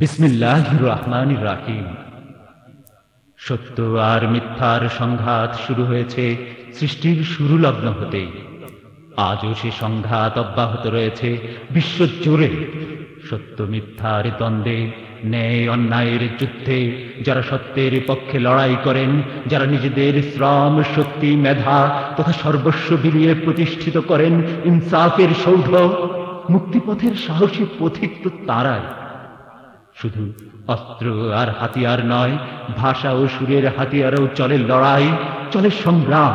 বিসমিল্লাহ রহমান রাহিম। সত্য আর মিথ্যার সংঘাত শুরু হয়েছে সৃষ্টির শুরু লগ্ন হতে। আজও সে সংঘাত অব্যাহত রয়েছে বিশ্ব জুড়ে সত্য, মিথ্যার দ্বন্দ্বে, ন্যায়, অন্যায়ের যুদ্ধে যারা সত্যের পক্ষে লড়াই করেন, যারা নিজেদের শ্রম, শক্তি, মেধা তথা সর্বস্ব বিলিয়ে প্রতিষ্ঠিত করেন, ইনসাফের সৌধ, মুক্তিপথের সাহসী পথিক তো তারাই। শুধু অস্ত্র আর হাতিয়ার নয়, ভাষা ও সুরের হাতিয়ারও চলে লড়াই, চলে সংগ্রাম।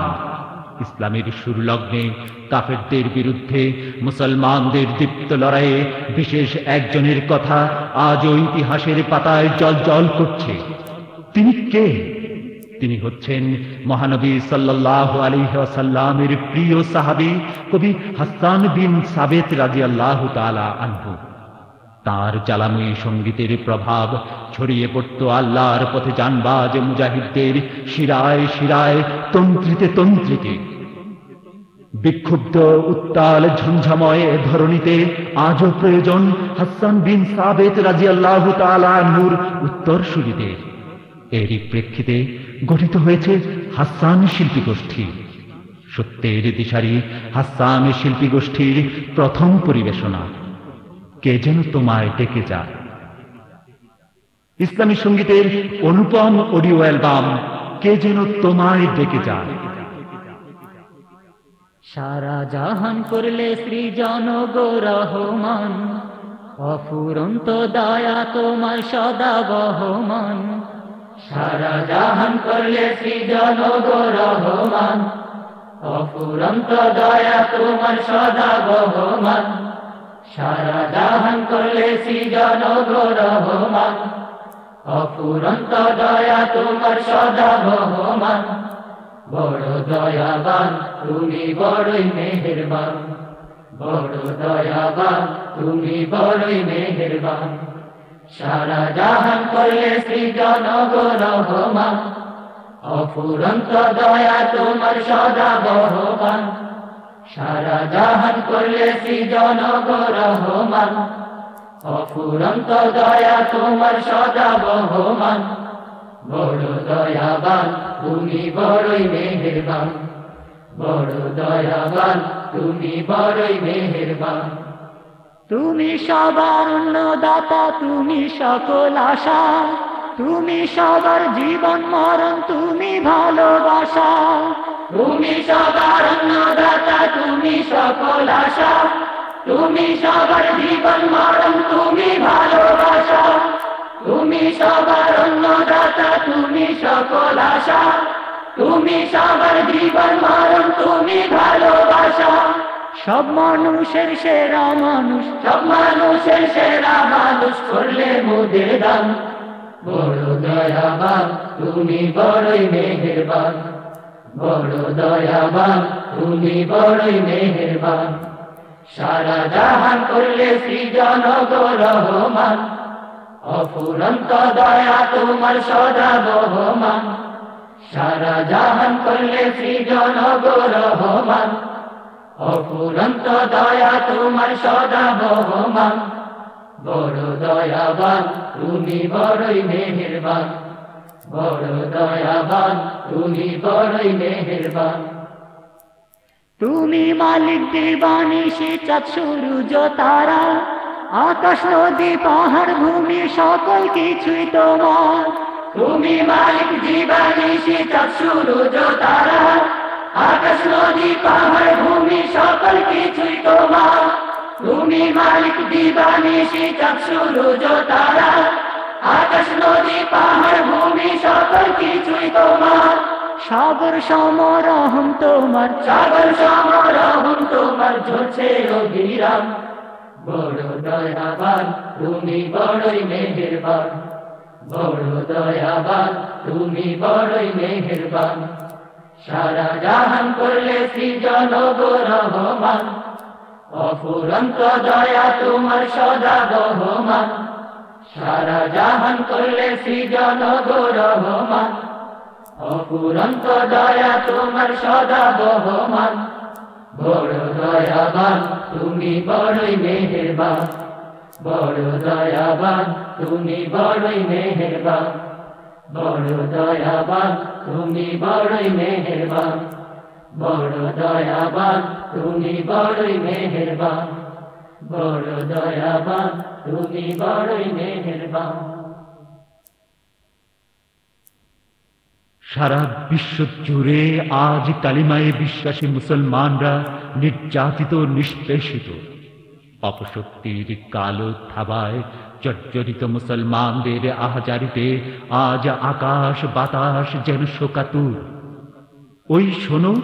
ইসলামের সুর লগ্নে কাফেরদের বিরুদ্ধে মুসলমানদের দীপ্ত লড়াইয়ে বিশেষ একজনের কথা আজও ইতিহাসের পাতায় জল জল করছে। তিনি কে? তিনি হচ্ছেন মহানবী সাল্লাহ আলিহাসাল্লামের প্রিয় সাহাবি কবি হাসান বিন সাবেত রাজি আল্লাহ তালা আনহু। তার জ্বালাময়ী সঙ্গীতের প্রভাব ছড়িয়ে পড়ত আল্লাহর পথে জানবাজ মুজাহিদদের শিরায় শিরায়, তন্ত্রিতে তন্ত্রিতে। বিক্ষুব্ধ, উত্তাল ঝঞ্ঝাময় ধরণীতে আজও প্রয়োজন হাসান বিন সাবেত রাজি আল্লাহ নূর উত্তর সুরিদের এরই প্রেক্ষিতে গঠিত হয়েছে হাসান শিল্পী গোষ্ঠী সত্যের দিশারি হাসান শিল্পী গোষ্ঠীর প্রথম পরিবেশনা। কে যেন তোমায় ডেকে যায়। ইসলামী সঙ্গীতের অনুপম অডিও অ্যালবাম, কে যেন তোমায় ডেকে যায়। সারা জাহান করলে সৃজন গো রহমান, অফুরন্ত দয়া তোমার সদা বহমান। সারা জাহান করলে সৃজন গো রহমান, অফুরন্ত দয়া তোমার সদা বহমান। সারা জাহান করলে সৃজন রহমান অফুরন্ত দয়া তোমার সদা বহমান। বড় দয়াবান, তুমি বড়ই মেহেরবান। বড় দয়াবান, তুমি বড়ই মেহেরবান। সারা জাহান করলে সৃজন রহমান অফুরন্ত দয়া তোমার সদা বহবান সারা জাহান করলে সৃজন রহমান অফুরন্ত দয়া তোমার সদা বহমান। বড় দয়াবান, তুমি বড়ই মেহেরবান। বড় দয়াবান, তুমি বড়ই মেহেরবান। তুমি সবার দাতা তুমি সকল আশা। তুমি সবার জীবন মরণ, তুমি ভালোবাসা। তুমি সবার দাতা তুমি সকল আশা। তুমি সবার জীবন মরণ, তুমি ভালোবাসা। তুমি সবার অন্নদাতা, তুমি সকল আশা। তুমি সবার জীবন মরণ, তুমি ভালোবাসা। সব মানুষের সেরা মানুষ, সব মানুষের সেরা মানুষ করলে মোদের দান। বড় দয়াবান, তুমি বড়ই মেহেরবান। বড় দয়াবান তুমি বড়ই মেহেরবান। সারা জাহান করলে সৃজন রহমান। অফুরন্ত দয়া তোমার সদা বহমান। সারা জাহান করলে সৃজন রহমান। অফুরন্ত দয়া তোমার সদা বহমান। বড় দয়াবান তুমি বড়ই মেহেরবান। বড় দয়াবান তুমি বড়ই মেহেরবান। তুমি মালিক দিবানি সে চাঁদ সূর্য তারা আকাশ নদী পাহাড় ভূমি সকল কিছুই তোমার। তুমি মালিক জীবানি সে চাঁদ সূর্য তারা আকাশ নদী পাহাড় ভূমি সকল কিছুই তোমার। তুমি মালিক দিবানি সে চাঁদ সূর্য তারা আকাশ নদী পাহাড় ভূমি সকল কিছুই তোমার। সাগর সমরহম তোমার। সাগর সমরহম তোমার ঝরছে অবিরাম বড় দয়াবান তুমি বড়ই মেহেরবান। বড় দয়াবান তুমি বড়ই মেহেরবান। সারা জাহান করলে সৃজন রহমান। অফুরন্ত দয়া তোমার সদা বহমান। সারা জাহান করলে সৃজন গো রহমান। অফুরন্ত দয়া তোমার সদা বহমান। বড় দয়াবান, তুমি বড়ই মেহেরবান। বড় দয়াবান, তুমি বড়ই মেহেরবান। বড় দয়াবান, তুমি বড়ই মেহেরবান। বড় দয়াবান, তুমি বড়ই মেহেরবান। বড় দয়াবান তুমি বড়ই মেহেরবান। সারা বিশ্ব জুড়ে আজ কালিমায়ে বিশ্বাসী মুসলমানরা নির্যাতিত, নিষ্পেষিত। অপশক্তির কালো থাবায় জর্জরিত মুসলমানদের আহাজারিতে আজ আকাশ বাতাস যেন শোকাতুর। ওই শোনো,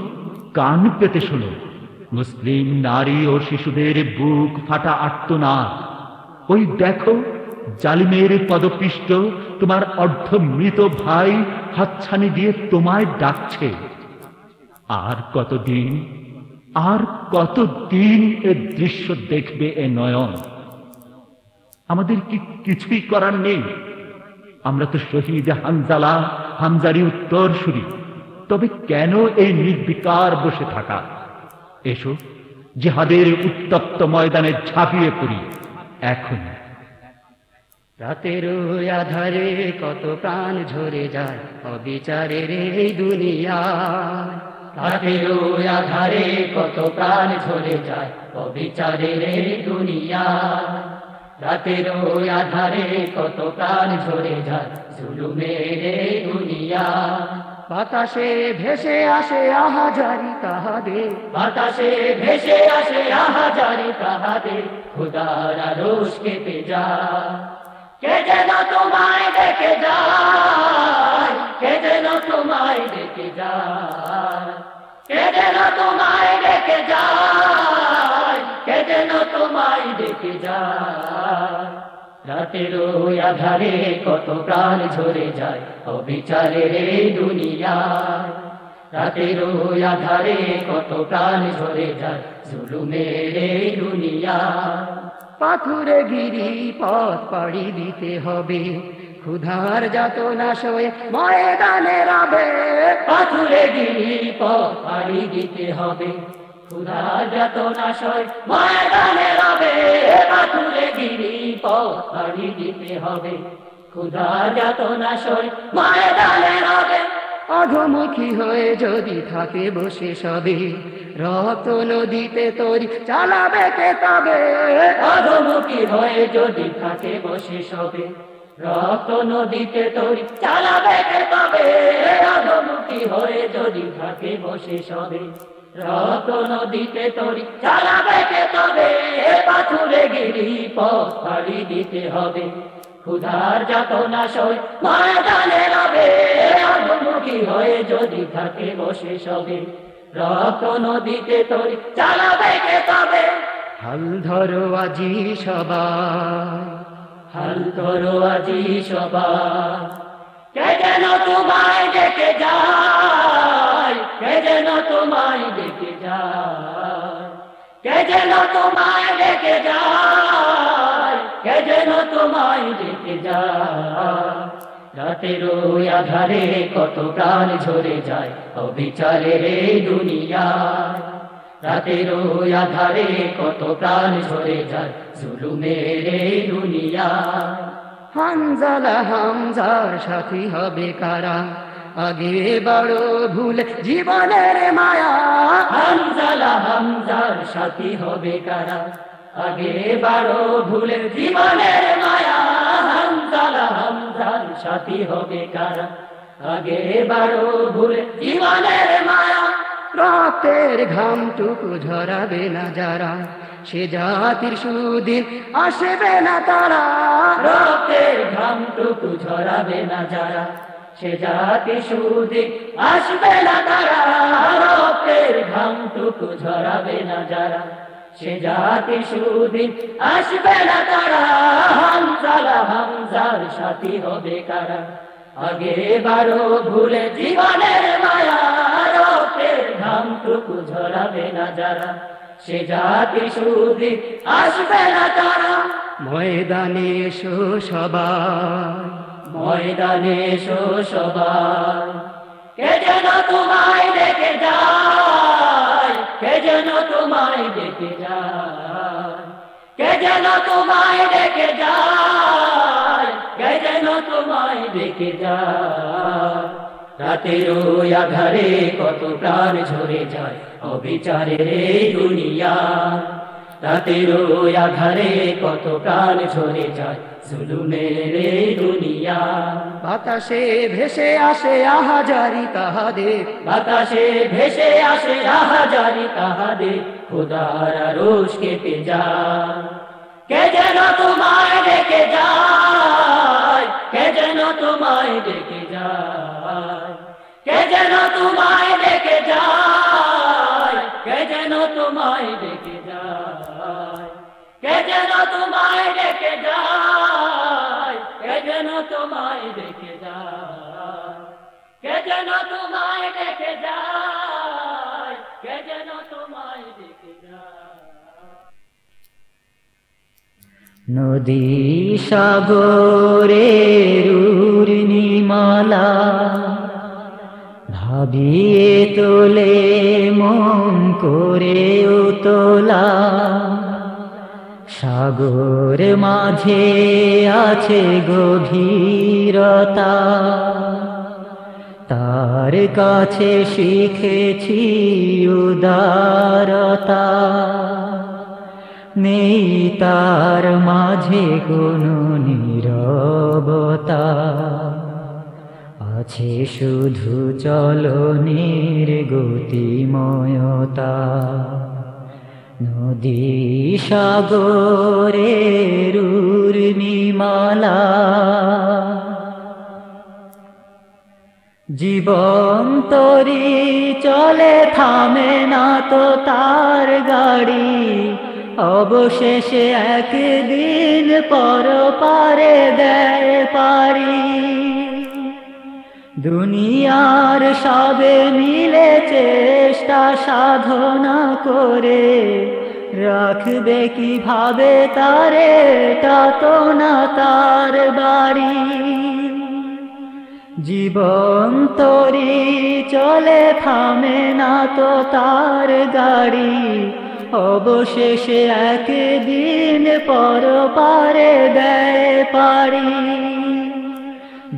কান পেতে শোনো। মুসলিম নারী ও শিশুদের বুক ফাটা আর্তনাদ ওই দেখো, জালিমের পদপিষ্ট, তোমার অর্ধ মৃত ভাই হাতছানি দিয়ে তোমায় ডাকছে। আর কতদিন আর কতদিন এ দৃশ্য দেখবে এ নয়ন? আমাদের কি কিছুই করার নেই। আমরা তো শহীদ হামজালা, হামজারি উত্তর সুরি তবে কেন এই নির্বিকার বসে থাকা? এসো, জেহাদের উত্তপ্ত ময়দানে ঝাঁপিয়ে পড়ি। এখন রাতের আধারে কত প্রাণ ঝরে যায় অবিচারের এই দুনিয়া রাতের আধারে কত প্রাণ ঝরে যায় অবিচারের এই দুনিয়া রাতের আধারে কত প্রাণ ঝরে যায় জুলুমের এই দুনিয়া বাতাসে ভেসে আসে আহাজারি তাহাদের। বাতাসে ভেসে আসে আহাজারি তাহাদের। খুদার রোষ কেটে যা কে যেন তোমায় দেখে যায়, কে যেন তোমায় দেখে যায়। কে যেন তোমায় দেখে যায়, কে যেন তোমায় দেখে যায়। রাতের ওই আধারে কত প্রাণ ঝরে যায় অবিচারের এই দুনিয়া। রাতের ওই আধারে কত প্রাণ ঝরে যায় জুলুমের এই দুনিয়া। পাথুরে গিরি পথ পাড়ি দিতে হবে, ক্ষুধার যত না সয়ে ময়দানে রাবে পাথুরে গিরি পথ পাড়ি দিতে হবে ক্ষুধার যত না সয়ে ময়দানে রাবে পাথুরে গিরি পথ পাড়ি দিতে হবে। ক্ষুধার যত না সয়ে ময়দানে রাবে। অধমুখী হয়ে যদি থাকে বসে সবে রক্ত নদীতে তরি চালাবে কে তবে? অধমুখী হয়ে যদি থাকে বসে সবে রক্ত নদীতে তরি চালাবে কে তবে? অধমুখী হয়ে যদি থাকে বসে সবে রক্ত নদীতে তরি চালাবে কে তবে? পাথুরে গিরি পথ দিতে হবে। ক্ষুধার যাত না সই ময়দানে রবে অধমুখী হয়ে যদি থাকে বসে সবে। রক্ত নদীতে তরি চালাবে কে তবে? হাল ধরো আজি সবা হাল ধরো আজি সবাই। কে তোমায় দেখে যায়? তোমায় দেখে যায়? তোমায় দেখে যায়? কে যেন তোমায় দেখে যায়? রাতের আধারে কত প্রাণ ঝরে যায় অবিচারের এই দুনিয়া রাতের আধারে কত প্রাণ ঝরে যায় জুলুমের এই দুনিয়া হামজালা হামজার সাথী হবে কারা? আগে বড় ভুল, জীবনের মায়া। হামজালা হামজার সাথী হবে কারা? আগে বড় ভুল, জীবনের মায়া। হামজালা হামজার সাথী হবে কারা? আগে বড় ভুল, জীবনের মায়া। রক্তের ঘামটুকু ঝরাবে না যারা। সে জাতির সুদিন আসবে না তারা। রক্তের ঘামটুকু ঝরাবে না যারা। সে জাতি সুদিন আসবে না তারা। রক্তের ঘামটুকু ঝরাবে না যারা। সে জাতি সুদিন আসবে না তারা। হামজালা হামজার সাথী হবে কারা? আগে বারো ভুলে জীবনের মায়া। রক্তের ঘামটুকু ঝরাবে না যারা। সে জাতি সুদি আসবে না তারা। ময়দানে এসো সবাই। ময়দানে এসো সবাই। কে যেন তোমায় দেখে যায় কে যেন তোমায় দেখে যায়। কে যেন তোমায় দেখে যায় কে যেন তোমায় দেখে যায়। রাতের আধারে কত প্রাণ ঝরে যায়। অবিচারের এই দুনিয়া রাতের আধারে কত প্রাণ ঝরে যায় জুলুমের এই দুনিয়া। বাতাসে ভেসে আসে আহাজারি তাহাদের। বাতাসে ভেসে আসে আহাজারি তাহাদের। খোদার রোষ কেটে যায়। কে যেন তোমায় ডেকে যায় কে যেন তোমায় ডেকে যায়। কে যেন তোমায় ডেকে যায়। কে যেন তোমায় ডেকে যায়? কে যেন তোমায় ডেকে যায়? কে যেন তোমায় ডেকে যায়? কে যেন তোমায় ডেকে যায়? কে যেন তোমায় ডেকে যায়? নদী সাগরের উর্ণিমালা ভাবিয়ে তোলে, মন করে তোলা। সাগর মাঝে আছে গভীরতা। তার কাছে শিখেছি উদারতা। নেই তার মাঝে কোনো নীরবতা। আছে শুধু চলনের গতিময়তা। নদী সাগরের উর্মিমালা। জীবন তরি চলে, থামে না তো তার গাড়ি। অবশেষে একদিন পর পারে দেয় পারি। দুনিয়ার সবে মিলে চেষ্টা সাধনা করে। রাখবে কীভাবে তারে, তা না তার বাড়ি। জীবন তরি চলে, থামে না তো তার গাড়ি। অবশেষে একদিন পর পারে দেয় পারি।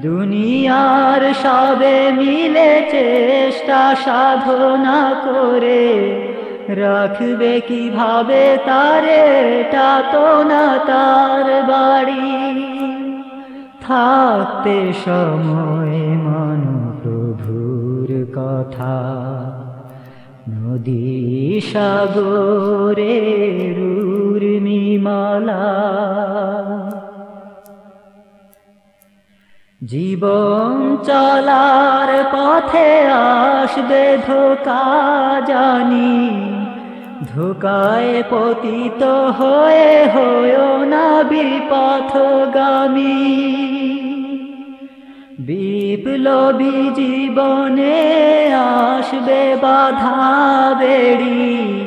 দুনিয়ার সবে মিলে চেষ্টা সাধনা করে রাখবে কীভাবে তারে তা না তার বাড়ি। থাকতে সময় মান প্রভুর কথা, নদী সাগরে উর্মিমালা। জীবন চলার পথে আসবে ধোকা জানি। ধোকায় পতিত হয়ে হয়েও না বিপথগামী। বিপ্লবী জীবনে আসবে বাধা বেড়ি।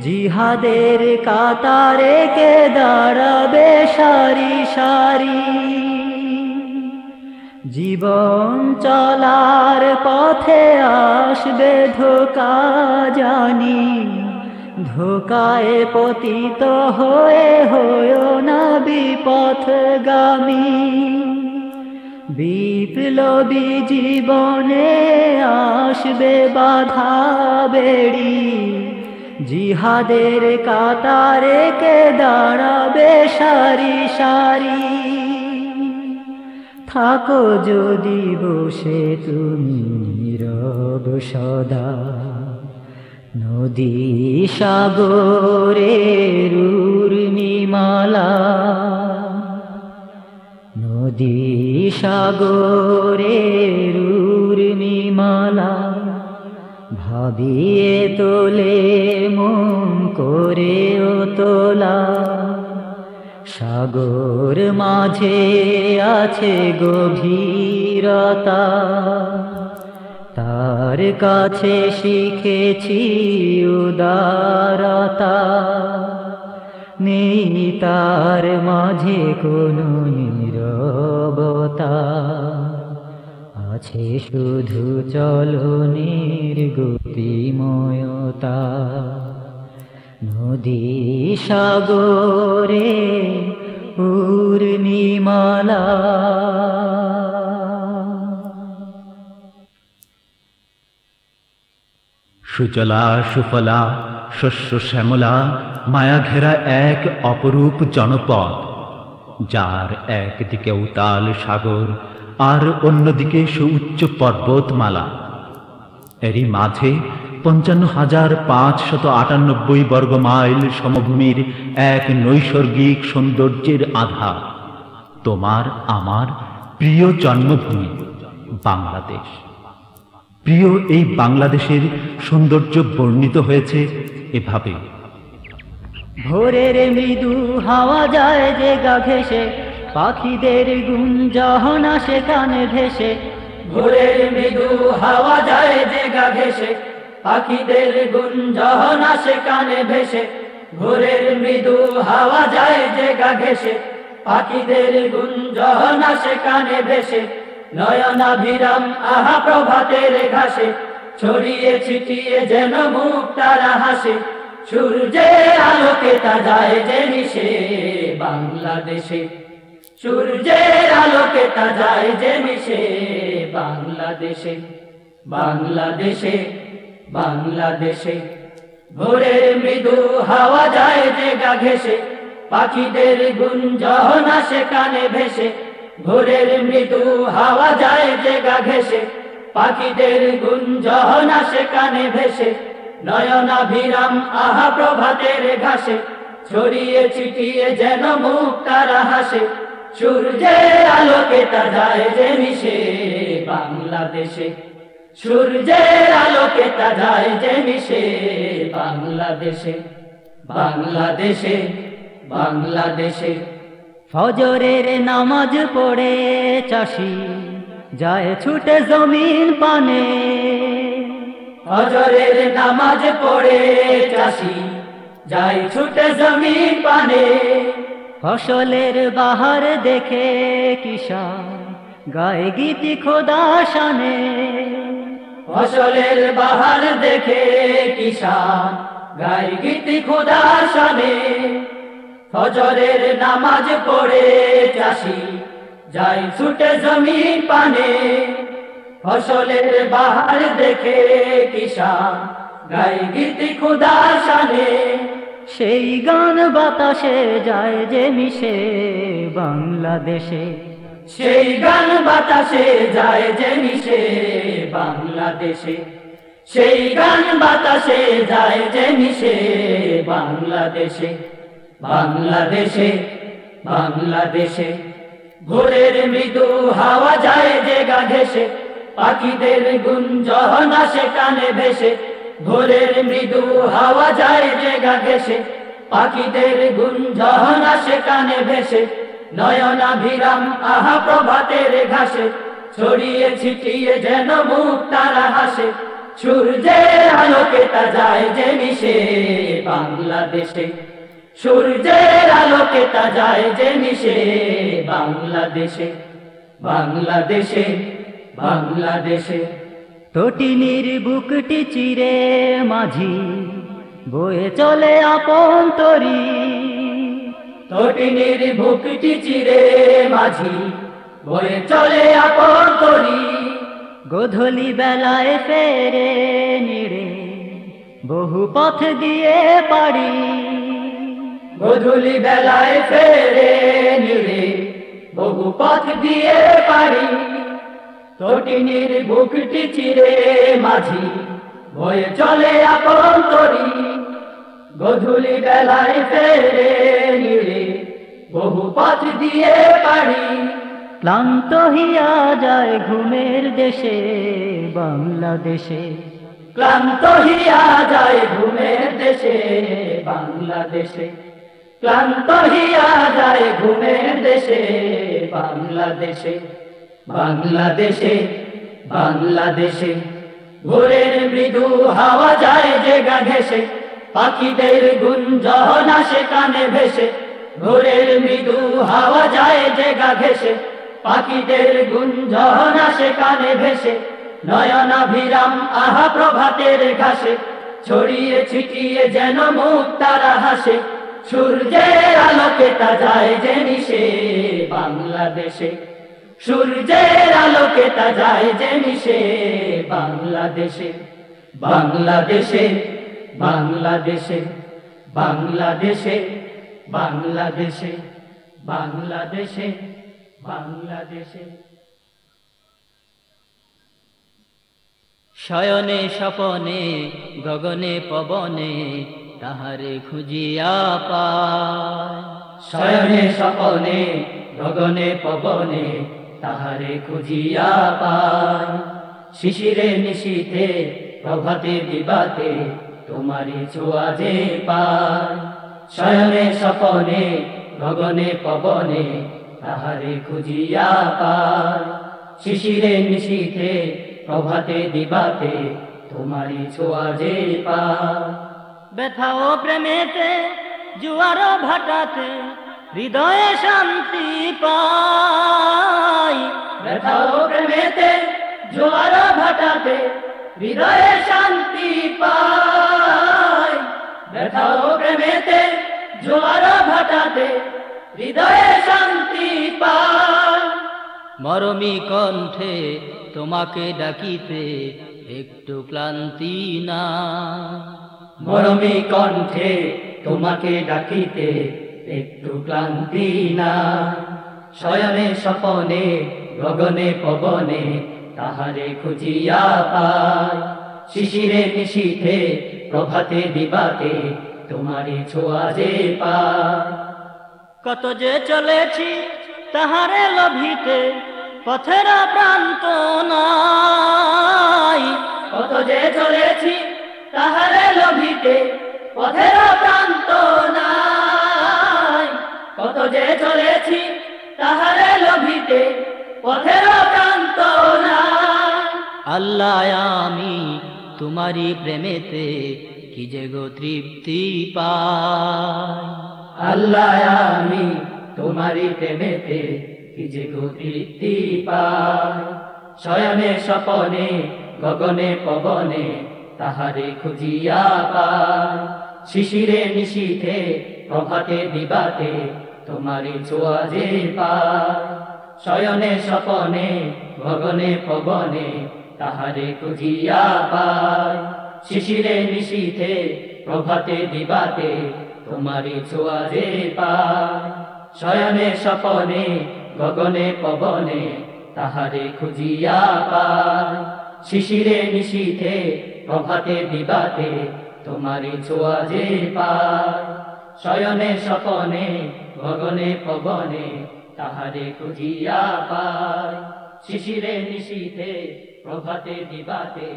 জিহাদের কাতারে কে দাঁড়াবে সারি সারি? জীবন চলার পথে আসবে ধোকা জানি। ধোকায় পতিত হয়ে হয়েও না বিপথগামী। বিপ্লবী জীবনে আসবে বাধা বেড়ি। জিহাদের কাতারে কে দাঁড়াবে সারি সারি। থাকো যদি বসে তুমি নীরব সদা। নদী সাগরের উর্মিমালা নদী সাগরের উর্মিমালা ভাবিয়ে তোলে মন করে তোলা। সাগর মাঝে আছে গভীরতা। তার কাছে শিখেছি উদারতা। নেই তার মাঝে কোনো নীরবতা। আছে শুধু চলনের গতিময়তা নদী সাগরে পূর্ণিমালা। সুজলা সুফলা, শস্য শ্যামলা মায়া ঘেরা এক অপরূপ জনপদ, যার একদিকে উতাল সাগর, আর অন্যদিকে সুউচ্চ পর্বতমালা। এরই মাঝে পঞ্চান্ন হাজার পাঁচশত আটানব্বই বর্গ মাইল সমভূমির এক নৈসর্গিক সৌন্দর্যের আধা। তোমার আমার প্রিয় জন্মভূমি, বাংলাদেশ। প্রিয় এই বাংলাদেশের সৌন্দর্য বর্ণিত হয়েছে এভাবে। ভোরের মৃদু হাওয়া যায় যে গা ঘেসে পাখিদের গুঞ্জন আসে কানে ভেসে। ভোরের মৃদু হাওয়া যায় যে গা ঘেসে পাখিদের গুঞ্জন আসে, কানে ভেসে। ভোরের মৃদু হাওয়া যায় যে গা ঘেসে পাখিদের গুঞ্জন আসে, কানে ভেসে। নয়নাভিরাম, আহা প্রভাতের ঘাসে। ছড়িয়ে ছিটিয়ে যেন মুখ তারা হাসে সূর্যের আলোকে তা যায় যে মিশে বাংলাদেশে। সূর্যের আলোকে তা যায় যে মিশে বাংলাদেশে। বাংলাদেশে বাংলাদেশে। ভোরের মৃদু হাওয়া যায় যে গা ঘেসে পাখিদের গুঞ্জন আসে কানে ভেসে। ভোরের মৃদু হাওয়া যায় যে গা ঘেসে পাখিদের গুঞ্জন আসে কানে ভেসে। নয়নাভিরাম আহা প্রভাতের ঘাসে। ছড়িয়ে ছিটিয়ে যেন মুখ তারা হাসে। সূর্যের আলোকে তা যায় যে মিশে বাংলাদেশে। সূর্যের আলোকে তা যায় যে মিশে বাংলাদেশে বাংলাদেশে বাংলাদেশে। ফজরের নামাজ পড়ে চাষি, যায় ছুটে জমিন পানে। হজরের নামাজ পড়ে চাষি যাই ছুটে জমিন পানে। ফসলের বাহার দেখে কিষান গায়ে গীতি খোদা শানে ফসলের বাহার দেখে কিষান গাই গীতি খোদা শানে। ফজরের নামাজ পড়ে চাষি, যাই ছুটে জমি পানে। ফসলের বাহার দেখে কিষান গাই গীতি খুদা শানে। সেই গান বাতাসে যায় যে মিশে বাংলাদেশে। সেই গান বাতাসে যায় যে মিশে বাংলাদেশে। সেই গান বাতাসে যায় যে মিশে বাংলাদেশে। বাংলাদেশে বাংলাদেশে। ভোরের মৃদু হাওয়া যায় যে গা ঘেসে পাখিদের গুঞ্জন আসে, কানে ভেসে। ভোরের মৃদু হাওয়া যায় যে গা ঘেসে পাখিদের গুঞ্জন আসে, কানে ভেসে। নয়নাভিরাম, আহা প্রভাতের ঘাসে, ছড়িয়ে ছিটিয়ে যেন মুখ তারা হাসে। সূর্যের আলোকে তা যায় যে মিশে বাংলাদেশে। সূর্যের আলোকে তা যায় যে মিশে বাংলাদেশে। বাংলাদেশে বাংলাদেশে। তটিনীর বুকটি চিরে মাঝি, বয়ে চলে আপন তরি। তটিনীর বুকটি চিরে মাঝি বয়ে চলে আপন তরি। গোধূলি বেলায় ফেরে নিড়ে বহু পথ দিয়ে পারি গধূলি বেলায় ফেরে নিড়ে বহু পথ দিয়ে পারি তটিনীর বুকটি চিরে মাঝি বয়ে চলে আপন তরি। গধূলি বেলায় ফেরে নিড়ে বহু পথ দিয়ে পারি ক্লান্ত হিয়া যায় ঘুমের দেশে, বাংলাদেশে। ক্লান্ত হিয়া যায় ঘুমের দেশে, বাংলাদেশে। ক্লান্ত হিয়া যায় ঘুমের দেশে, বাংলাদেশে। বাংলাদেশে বাংলাদেশে। ভোরের মৃদু হাওয়া যায় যে গা ঘেসে পাখিদের গুঞ্জন আসে কানে ভেসে। ভোরের মৃদু হাওয়া যায় যে গা ঘেসে পাখিদের গুঞ্জন আসে কানে ভেসে। নয়নাভিরাম আহা প্রভাতের ঘাসে। ছড়িয়ে ছিটিয়ে যেন মুখ তারা হাসে। সূর্যের আলোকে তা যায় যে মিশে বাংলাদেশে। সূর্যের আলোকে তা যায় যে মিশে বাংলাদেশে। বাংলাদেশে বাংলাদেশে বাংলাদেশে বাংলাদেশে বাংলাদেশে বাংলাদেশে। শয়নে স্বপনে গগনে পবনে তাহারে খুঁজিয়া পায়। শয়নে স্বপনে গগনে পবনে তাহারে খুঁজিয়া পায়। শিশিরে নিশীতে প্রভাতে দিবাতে তোমারি ছোঁয়া যে পায় শয়নে স্বপনে গগনে পবনে তাহারে খুঁজিয়া পায় শিশিরে নিশীতে প্রভাতে দিবাতে তোমারি ছোঁয়া যে পায় ব্যথা ও প্রেমেতে জুয়ার ভাটাতে হৃদয়ে শান্তি পাই। ব্যথা ও প্রেমেতে জোয়ার ভাটাতে হৃদয়ে শান্তি পায় ভাটাতে শান্তি মরমি কণ্ঠে তোমাকে ডাকিতে একটু ক্লান্তি না। মরমী কণ্ঠে তোমাকে ডাকিতে একটু ক্লান্তি না। শয়নে স্বপনে, গগনে পবনে তাহারে খুঁজিয়া পায়। শিশিরে নিশীথে প্রভাতে দিবাতে তোমারি ছোঁয়া যে পা। কত যে চলেছি তাহারে লভিতে পথের প্রান্ত নাই। কত যে চলেছি তাহারে লভিতে পথের প্রান্ত নাই। কত যে চলেছি তাহারে লভিতে পথের প্রান্ত নাই। আল্লাহ আমি তোমারি প্রেমেতে কি যে গো তৃপ্তি আল্লাহ, আমি তোমারি প্রেমেতে কি যে গো তৃপ্তি পাই? শয়নে স্বপনে, গগনে, পবনে তাহারে খুঁজিয়া পাই। শিশিরে, নিশীথে, প্রভাতে দিবাতে তোমারি ছোঁয়া যে পাই। শয়নে স্বপনে, গগনে, পবনে তাহারে খুঁজিয়া পাই। শিশিরে নিশীথে প্রভাতে দিবাতে তোমারি ছোঁয়া যে পায় শয়নে স্বপনে, গগনে পবনে তাহারে খুঁজিয়া পায় শিশিরে নিশীথে প্রভাতে দিবাতে তোমারি ছোঁয়া যে পায় শয়নে স্বপনে, গগনে পবনে তাহারে খুঁজিয়া পায় শিশিরে নিশীথে প্রভাতে দিবাতে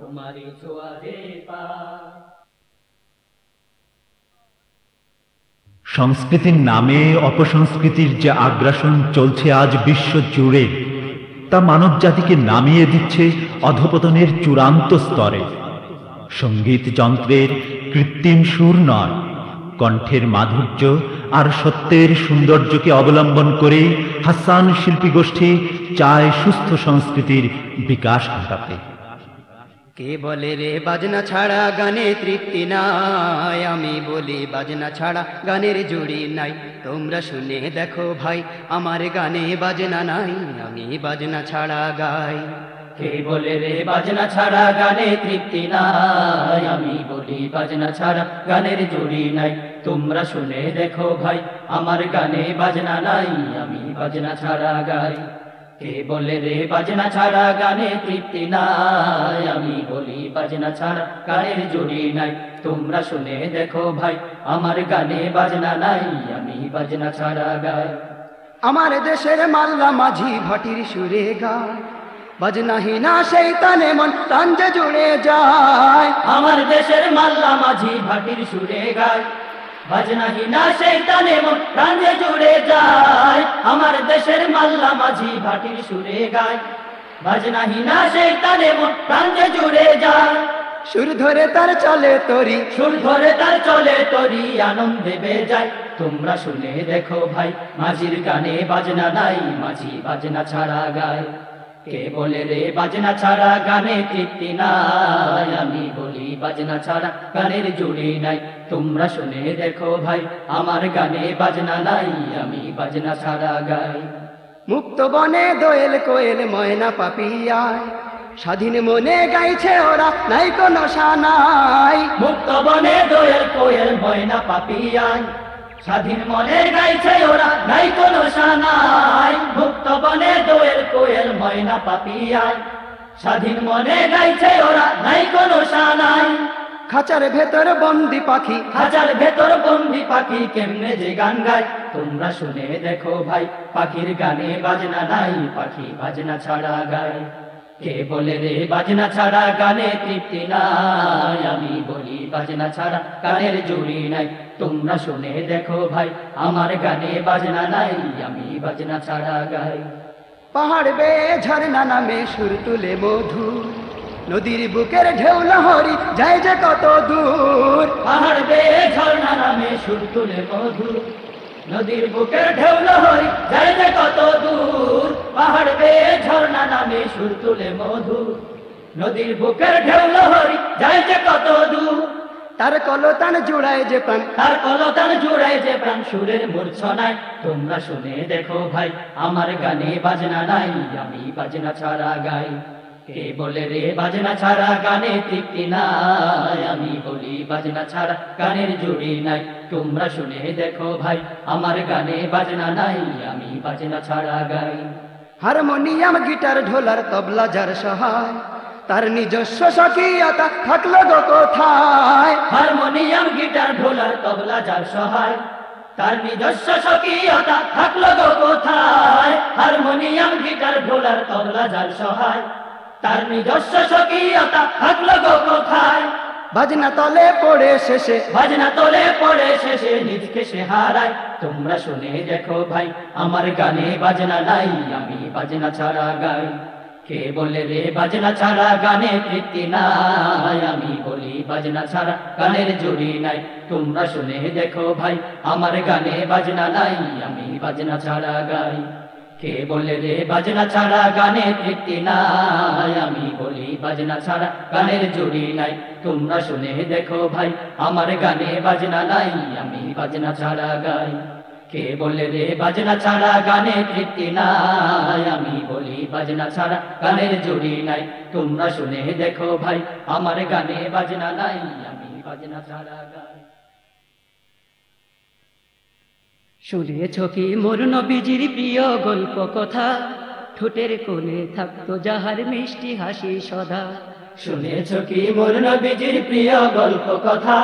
তোমারি পায় সংস্কৃতির নামে অপসংস্কৃতির যে আগ্রাসন চলছে আজ বিশ্ব জুড়ে, তা মানব জাতিকে নামিয়ে দিচ্ছে অধপতনের চূড়ান্ত স্তরে। সংগীত যন্ত্রের কৃত্রিম সুর নয় কণ্ঠের মাধুর্য আর সত্যের সৌন্দর্যকে অবলম্বন করে হাসান শিল্পী গোষ্ঠী চায় সুস্থ সংস্কৃতির বিকাশ ঘটাতে। কে বলে রে বাজনা ছাড়া গানে তৃপ্তি নাই, আমি বলি বাজনা ছাড়া গানের জুড়ি নাই। তোমরা শুনে দেখো ভাই, আমার গানে বাজনা নাই, আমি বাজনা ছাড়া গাই। কে বলে রে বাজনা ছাড়া গানে তৃপ্তি নাই। আমি বলি, বাজনা ছাড়া গানের জুড়ি নাই। তোমরা শুনে দেখো ভাই, আমার গানে বাজনা নাই। আমি বাজনা ছাড়া গাই। কে বলে রে বাজনা ছাড়া গানে তৃপ্তি নাই। আমি বলি, বাজনা ছাড়া গানের জুড়ি নাই। তোমরা শুনে দেখো ভাই, আমার গানে বাজনা নাই। আমি বাজনা ছাড়া গাই। আমার দেশের মাল্লা মাঝি ভাটির সুরে গায়। বাজনাহি না সেই তানে মন প্রাঞ্জে জুড়ে যায়। আমার দেশের মাল্লা মাঝি ভাটির সুরে গায়। বাজনাহি না সেই তানে মন প্রাণে জুড়ে যায়। আমার দেশের মাল্লা মাঝি ভাটির সুরে গায়। বাজনাহি না সেই তানে মন প্রাণে জুড়ে যায়। সুর ধরে তার চলে তরি, সুর ধরে তার চলে তরি, আনন্দে বেজায়। তোমরা শুনে দেখো ভাই, মাঝির গানে বাজনা নাই, মাঝি বাজনা ছাড়া গায়। কে বলে রে বাজনা ছাড়া গানে তৃপ্তি নাই। আমি বলি, বাজনা ছাড়া গানের জুড়ি নাই। তোমরা শুনে দেখো ভাই, আমার গানে বাজনা নাই। আমি বাজনা ছাড়া গাই। মুক্ত বনে দোয়েল কোয়েল ময়না পাপিয়ায়। স্বাধীন মনে গাইছে ওরা, নাই কোনো সানাই। মুক্ত বনে দোয়েল কোয়েল ময়না পাপিয়াই স্বাধীন মনে গাইছে ওরা নাই কোনো সানাই। মুক্ত বনে দোয়েল কোয়েল ময়না পাপিয়াই। স্বাধীন মনে গাইছে ওরা নাই কোনো সানাই। খাঁচার ভেতর বন্দি পাখি। হাজার ভেতর বন্দি পাখি কেমনে যে গান গায়? তোমরা শুনে দেখো ভাই পাখির গানে বাজনা নাই পাখি বাজনা ছাড়া গায়। কে বলে রে বাজনা ছাড়া গানে তৃপ্তি নাই? আমি বলি বাজনা ছাড়া গানের জুড়ি নাই। তোমরা শুনে দেখো ভাই আমার গানে বাজনা নাই। আমি বাজনা ছাড়া গাই। পাহাড় বেয়ে ঝর্ণা নামে সুর তুলে মধু। নদীর বুকের ঢেউ লহরি যায় যে কত দূর। পাহাড় বেয়ে ঝর্ণা নামে সুর তুলে মধু। নদীর বুকের ঢেউ লহরি যায় যে কত দূর পাহাড় বেয়ে ঝর্ণা নামে সুর তুলে মধু নদীর বুকের ঢেউ লহরি যায় যে কত দূর তার কলতান জুড়ায় যে প্রাণ। তার কলতান জুড়ায় যে প্রাণ সুরের মূর্ছনায়। তোমরা শুনে দেখো ভাই আমার গানে বাজনা নাই আমি বাজনা ছাড়া গাই। কে বলে রে বাজনা ছাড়া গানে তৃপ্তি নাই? আমি বলি বাজনা ছাড়া গানের জুড়ি নাই। তোমরা শুনে দেখো ভাই আমার গানে বাজনা নাই। আমি বাজনা ছাড়া গাই। হারমোনিয়াম গিটার ঢোলার তবলা যার সহায় তার নিজস্ব সকিয়তা থাকল গো কোথায়? হারমোনিয়াম গিটার ঢোলার তবলা যার সহায় তার নিজস্ব স্বকীয়তা থাকল গো কোথায়? হারমোনিয়াম গিটার ঢোলার তবলা যার সহায় তার নিজস্ব স্বকীয়তা থাকল গো কোথায়? বাজনা তলে পড়ে শেষে। বাজনা তলে পড়ে শেষে নিজকে সে হারায়। তোমরা শুনে দেখো ভাই আমার গানে বাজনা নাই আমি বাজনা ছাড়া গাই। কে বলে রে বাজনা ছাড়া গানে তৃপ্তি নাই? আমি বলি বাজনা ছাড়া গানের জুড়ি নাই। তোমরা শুনে দেখো ভাই আমার গানে বাজনা নাই আমি বাজনা ছাড়া গাই। কে বলে রে বাজনা ছাড়া গানে তৃপ্তি নাই? আমি বলি বাজনা ছাড়া গানের জুড়ি নাই। তোমরা শুনে দেখো ভাই, আমার গানে বাজনা নাই, আমি বাজনা ছাড়া গাই। কে বলে রে বাজনা ছাড়া গানে তৃপ্তি নাই? আমি বলি বাজনা ছাড়া গানের জুড়ি নাই। তোমরা শুনে দেখো ভাই, আমার গানে বাজনা নাই, আমি বাজনা ছাড়া গাই। শুনেছ কি মোর নবীজির প্রিয় গল্প কথা? ঠোঁটের কোণে থাকতো যাহার মিষ্টি হাসি সদা। শুনেছ কি মোর নবীজির প্রিয় গল্প কথা?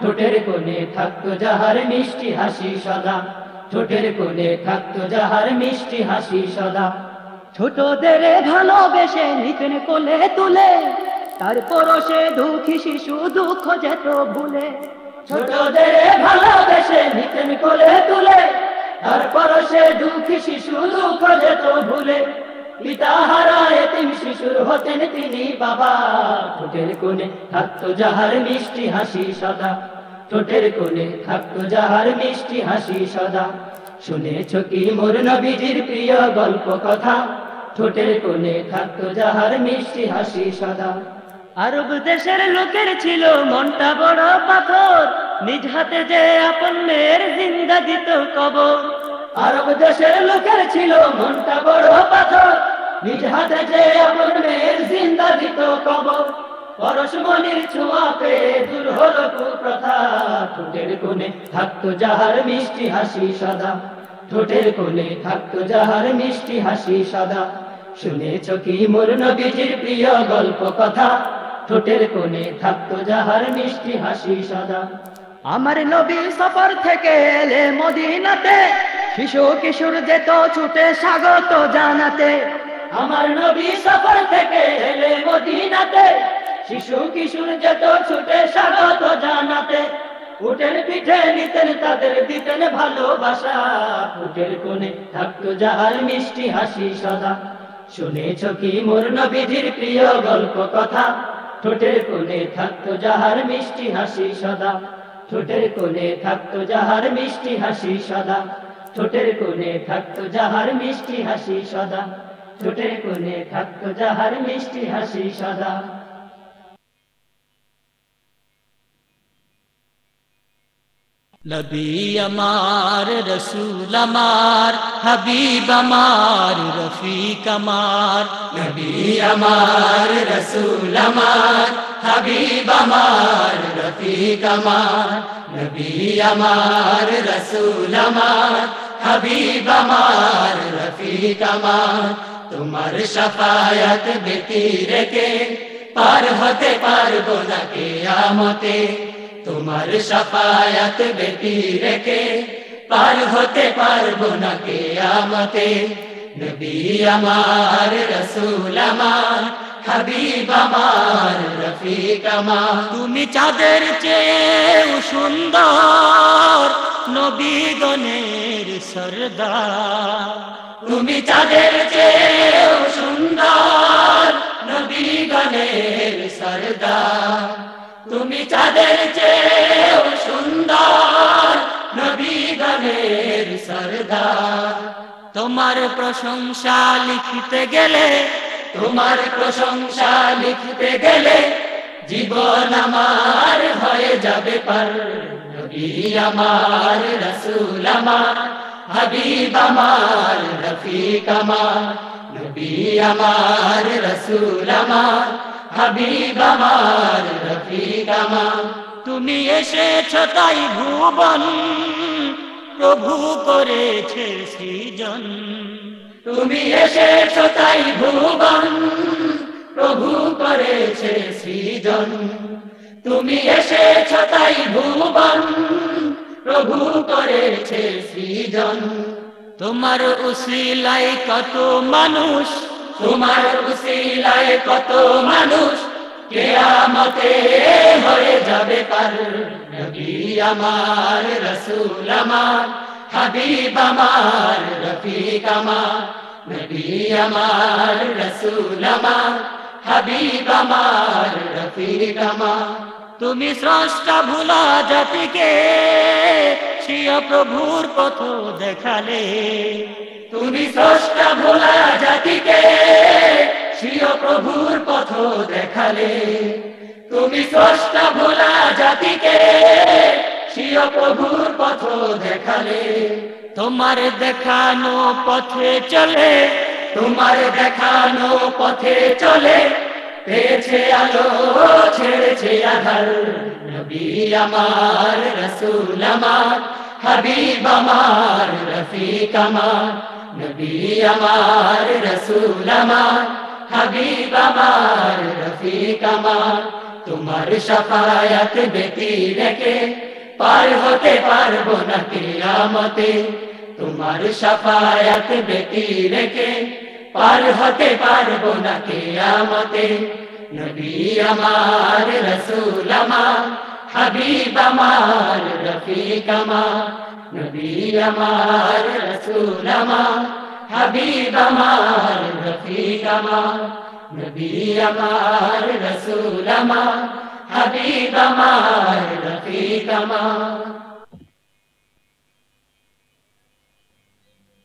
ঠোঁটের কোণে থাকতো যাহার মিষ্টি হাসি সদা। ঠোঁটের কোণে থাকতো যাহার মিষ্টি হাসি সদা। ছোটদের ভালোবেসে নিতেন কোলে তুলে তারপর সে দুঃখী শিশু দুঃখ যেত ভুলে। ছোটদের ভালোবেসে নিতেন কোলে তুলে, তারপর সে দুঃখী শিশু দুঃখ যেত ভুলে, পিতা হারা এতিম শিশুর হতেন তিনি বাবা। ঠোঁটের কোণে থাকতো যাহার মিষ্টি হাসি সদা, ঠোঁটের কোণে থাকতো যাহার মিষ্টি হাসি সদা। শুনেছ কি মোর নবীজির প্রিয় গল্প কথা? ঠোঁটের কোণে থাকতো যাহার মিষ্টি হাসি সদা। আরব দেশের লোকের ছিল, মনটা বড় পাথর। নিজ হাতে যে আপন মেয়ের জিন্দা দিত কবর। আরব দেশের লোকের ছিল, মনটা বড় পাথর। নিজ হাতে যে আপন মেয়ের জিন্দা দিত কবর। পরশমণির ছোঁয়াতে দূর হলো কুপ্রথা। ঠোঁটের কোণে থাকতো যাহার মিষ্টি হাসি সদা। ঠোঁটের কোণে থাকতো যাহার মিষ্টি হাসি সদা। শুনেছ কি মোর নবীজির প্রিয় গল্প কথা? ঠোঁটের কোণে থাকতো যাহার মিষ্টি হাসি সদা। আমার নবী সফর থেকে এলে মদিনাতে, শিশু কিশোর যেত ছুটে স্বাগত জানাতে। আমার নবী সফর থেকে এলে মদিনাতে, শিশু কিশোর যেত ছুটে স্বাগত জানাতে। উটের পিঠে নিতেন তাদের, দিতেন ভালোবাসা। উটের কোণে থাকতো যাহার মিষ্টি হাসি সদা। শুনেছ কি মোর নবীজির প্রিয় গল্প কথা? ঠোঁটের কোলে থাকতো যাহার মিষ্টি হাসি সদা। ঠোঁটের কোলে থাকতো যাহার মিষ্টি হাসি সদা। ঠোঁটের কোলে থাকতো যাহার মিষ্টি হাসি সদা। ঠোঁটের কোলে থাকতো যাহার মিষ্টি হাসি সদা। নবী আমার রসুল আমার হাবিব আমার রফিক আমার নবী আমার রসুল আমার হাবিব আমার রফিক আমার নবী আমার রসুল আমার হাবিব আমার রফিক আমার তোমার সফায়ত বেতি রেখে পার হতে পারব না কে আমতে তোমার সফায়াত বেটি রেখে পার হতে পারব না কে আমতে নবী আমার, রসুল আমার, হাবিব আমার, রফিক আমার। তুমি চাঁদের চেয়ে সুন্দর নবী গণের সরদার। তুমি চাঁদের চেয়ে সুন্দর নবী গণের সরদার। তুমি চাঁদের চেয়েও সুন্দর নবী গণের সরদার। তোমার প্রশংসা লিখতে গেলে, তোমার প্রশংসা লিখতে গেলে জীবন আমার হয়ে যাবে পার। নবী আমার, রসুল আমার, হাবিব আমার, রফিক আমার। নবী আমার, রসুল আমার হাবিব আমার, রফিক আমার। তুমি এসেছ তাই ভুবন, প্রভু করেছে সৃজন। তুমি এসেছ তাই ভুবন, প্রভু করেছে সৃজন। তুমি এসেছ তাই ভুবন, প্রভু করেছে সৃজন। তোমার উসিলাই কত মানুষ তোমার উসিলায় কত মানুষ, কেয়ামতে হয়ে যাবে পার নবী আমার, রসুল আমার, হাবিব আমার, রফিক আমার, নবী আমার, রসুল আমার, হাবিব আমার, রফিক আমার। তুমি স্রষ্টা ভুলা জাতিকে শিয় প্রভুর পথ দেখালে। তুমি স্রষ্টা ভোলা জাতিকে শিয় প্রভুর পথ দেখালে। তুমি স্রষ্টা ভোলা জাতিকে শিয় প্রভুর পথ দেখালে। তোমার দেখানো পথে চলে, তোমার দেখানো পথে চলে। পেয়েছে আলো, ছেড়েছে আধার, নবী আমার, রসুল আমার, হাবিব আমার, রফিক আমার। নবী আমার, রসুল আমার, হাবিব আমার, রফিক আমার। তোমার সফায়াত বেটি রেখে পার হতে পারব না কিয়ামতে। তোমার সফায়াত বেটি রেখে পার হতে পারব না কিয়ামতে। নবী আমার, রসুল আমার হাবিব আমার রফিক আমার নবী আমার রসুল আমার হাবিব আমার রফিক আমার নবী আমার রসুল আমার হাবিব আমার রফিক আমার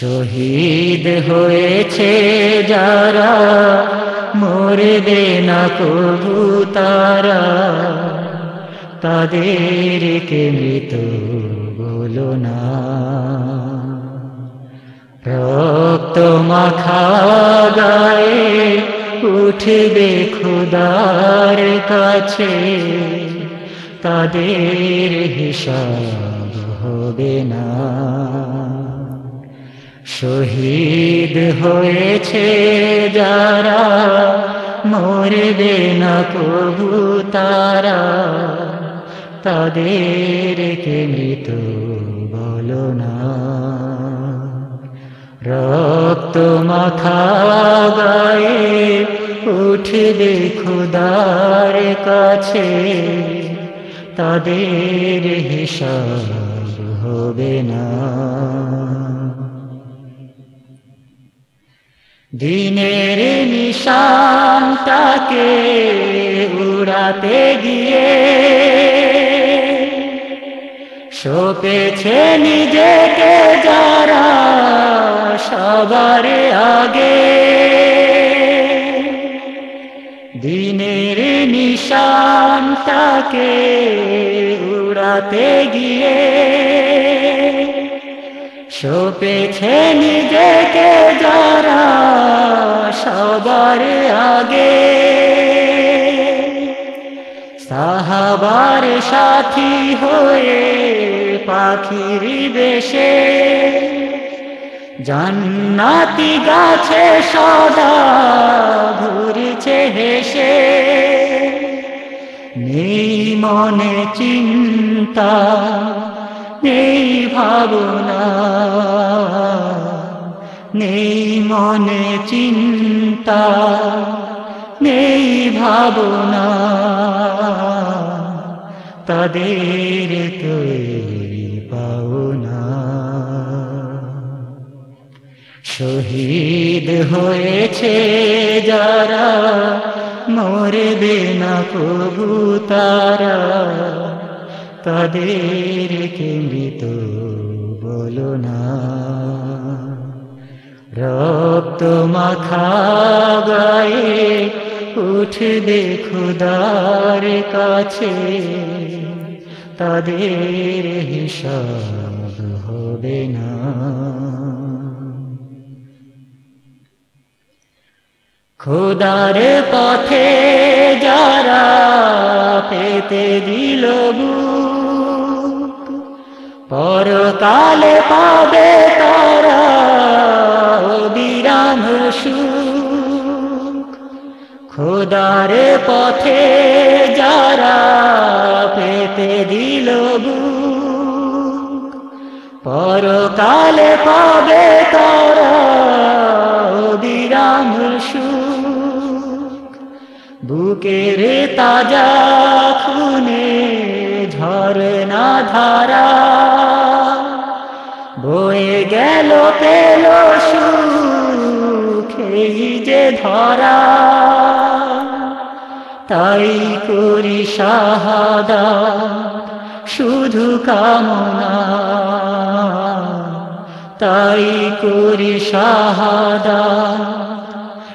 শহীদ হয়েছে যারা, মরবে না কবু তারা। তাদেরকে মৃত বলো না। রক্ত মাখা গায়ে উঠবে খুদার কাছে। তাদের হিসাব হবে না। শহীদ হয়েছে যারা, মরবে না কবু তারা। তাদেরকে মৃত বলো না। রক্ত মাথা গায়ে উঠবে খুদার কাছে। তাদের হিসাব হবে না। দিনের নিশানটাকে উড়াতে গিয়ে সপেছে নিজেকে যারা সবার আগে। দিনের নিশানটাকে উড়াতে গিয়ে সপেছে নিজেকে যারা সবার আগে। সাহাবার সাথী হয়ে পাখির বেশে। জান্নাতি গাছে সদা ঘুরছে হেসে। নেই মনে চিন্তা নেই ভাবনা নেই মনে চিন্তা, নেই ভাবনা তাদের তৈরি পাওনা। শহীদ হয়েছে যারা, মরবে না প্রভু তারা। তাদের মৃত বলো না। রক্ত মাখা গায়ে উঠবে খুদার কাছে। তাদের হিসাব হবে না। খোদার পথে যারা পেতে দিল বুক পরকালে পাবে তারা বিরাম সুখ। খোদার পথে যারা পেতে দিল পরকালে পাবে তারা বিরাম বুকের তাজা খুনে ঝরনা ধারা বয়ে গেল পেল সুখেই যে ধরা। তাই করি সাহাদা শুধু কামনা। তাই করি সাহাদা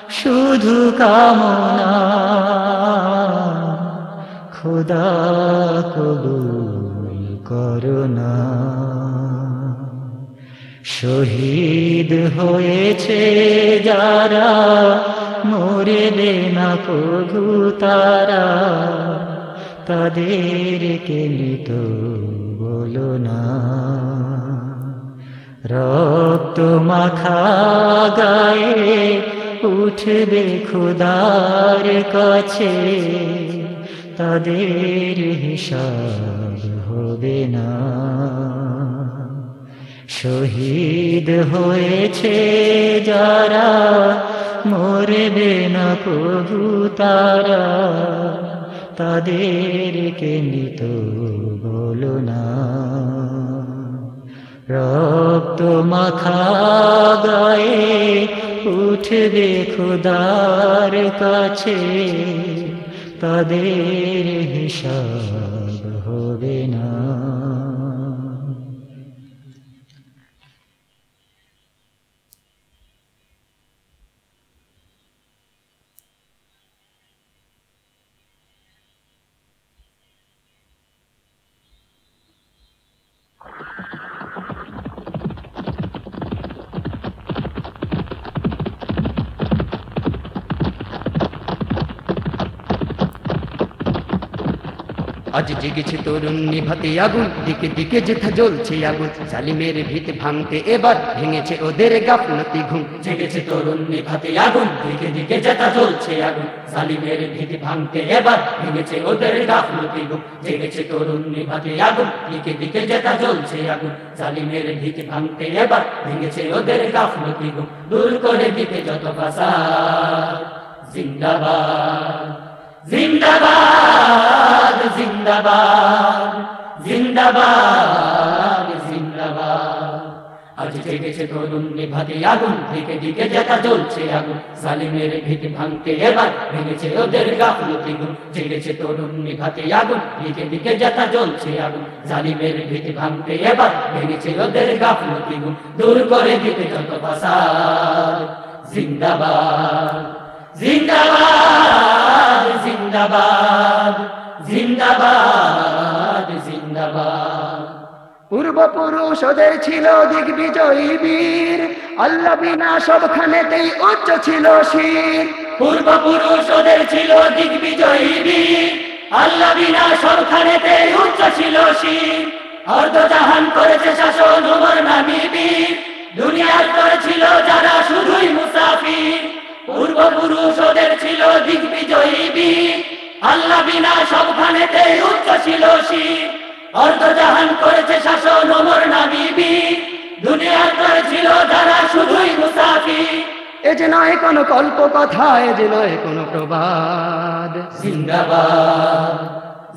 শুধু কামনা। খুদা কবুল করুণা শহীদ হয়েছে যারা, মরবে না প্রভু তারা। তাদেরকে মৃত বলো না। রক্ত মাখা গায়ে উঠবে খুদার কাছে। তাদের হিসাব হবে না। শহীদ হয়েছে যারা, মরবে না প্রভু তারা। তাদেরকে মৃত বলো না। রক্ত মাখা গায়ে উঠবে খুদার কাছে। তাদের হিসাব হবে না। আজ জেগেছে তরুণ নিভাতে আগুন, দিকে দিকে যেথা জ্বলছে আগুন, জালিমের ভিত ভাঙতে এবার ভেঙেছে ওদের গাফলতি ঘুম। জেগেছে তরুণ নিভাতে আগুন, দিকে দিকে যেটা জ্বলছে আগুন সালিমের ভিত ভাঙতে এবার ভেঙেছে ওদের গাফলতি গুম জেগেছে তরুণ নিভাতে আগুন, দিকে দিকে যেটা জ্বলছে আগুন সালিমের ভিত ভাঙতে এবার ভেঙেছে ওদের গাফলতি গুম দূর করে দিতে যত ফাসাদ জিন্দাবাদ। জিন্দাবাদ জিন্দাবাদ জিন্দাবাদ জিন্দাবাদ। আজ জেগেছে তরুণ নিভাতে আগুন, দিকে দিকে যেটা জ্বলছে আগুন। সালিমের ভিত ভাঙতে এবার ভেঙেছে ওদের গাফলতি গুণ। জেগেছে তরুণ নিভাতে আগুন, দিকে দিকে যেটা জ্বলছে আগুন। জালিমের ভিত ভাঙতে এবার ভেঙেছে ওদের গাফলতি গুণ। দূর করে দিতে যত ফাসাদ জিন্দাবাদ। জিন্দাবাদ জিন্দাবাদ জিন্দাবাদ জিন্দাবাদ। পূর্বপুরুষ ওদের ছিল দিগ্বিজয়ী বীর আল্লাহ বিনা সবখানেতেই উচ্চ ছিল শির। পূর্বপুরুষ ওদের ছিল দিগ্বিজয়ী বীর আল্লাহ বিনা সবখানেতে উচ্চ ছিল শির। অর্ধজাহান করেছে শাসন ওমর নামি বীর, দুনিয়ার তর ছিল যারা শুধুই মুসাফির। পূর্বপুরুষ ওদের ছিল দিগ্বিজয়ী বীর। আল্লাহ বিনা সবখানেতে উচ্চ ছিল শির। অর্ধজাহান করেছে শাসন ওমর নামি বীর। দুনিয়ার ছিল যারা শুধুই মুসাফির। এ যে নয় কোনো কল্প কথা এ যে নয় কোনো প্রবাদ। জিন্দাবাদ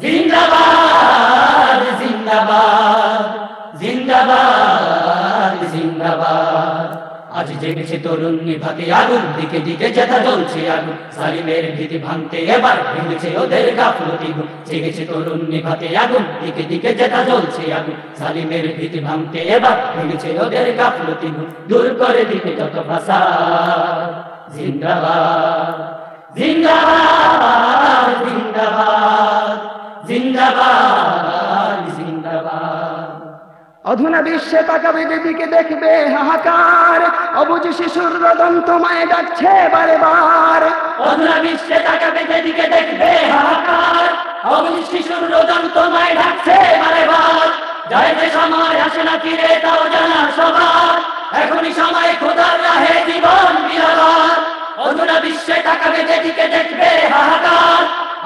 জিন্দাবাদ জিন্দাবাদ জিন্দাবাদ জিন্দাবাদ। আজ জেগেছে তরুণ নিভাতে আগুন, দিকে দিকে যেটা জ্বলছে আগুন। সালিমের ভীতি ভাঙতে এবার ভেঙেছে ওদের গাফলতি গুণ। জেগেছে তরুণ নিভাতে আগুন, দিকে দিকে যেটা জ্বলছে আগুন। সালিমের ভীতি ভাঙতে এবার ভেঙেছে ওদের গাফলতি গুণ। দূর করে দিতে যত ভাষা জিন্দাবাদ জিন্দাবাদ জিন্দাবাদ জিন্দাবাদ। অধুনা বিশ্বে তাকাবে দিদিকে দেখবে হাহাকার। অবুজ শিশুর রদন তোমায় ডাকছে বারে বার। অধুনা বিশ্বে তাকাবে যেদিকে দেখবে হাহাকার। অবুঝ শিশুর রোদন তোমায় ডাকছে বারে বার। যায় যে সময় আসে না ফিরে, তাও জানা সবার এখনই সময় খোদার রাহে জীবন বিরাবার। অধুনা বিশ্বে তাকাবে যেদিকে দেখবে হাহাকার।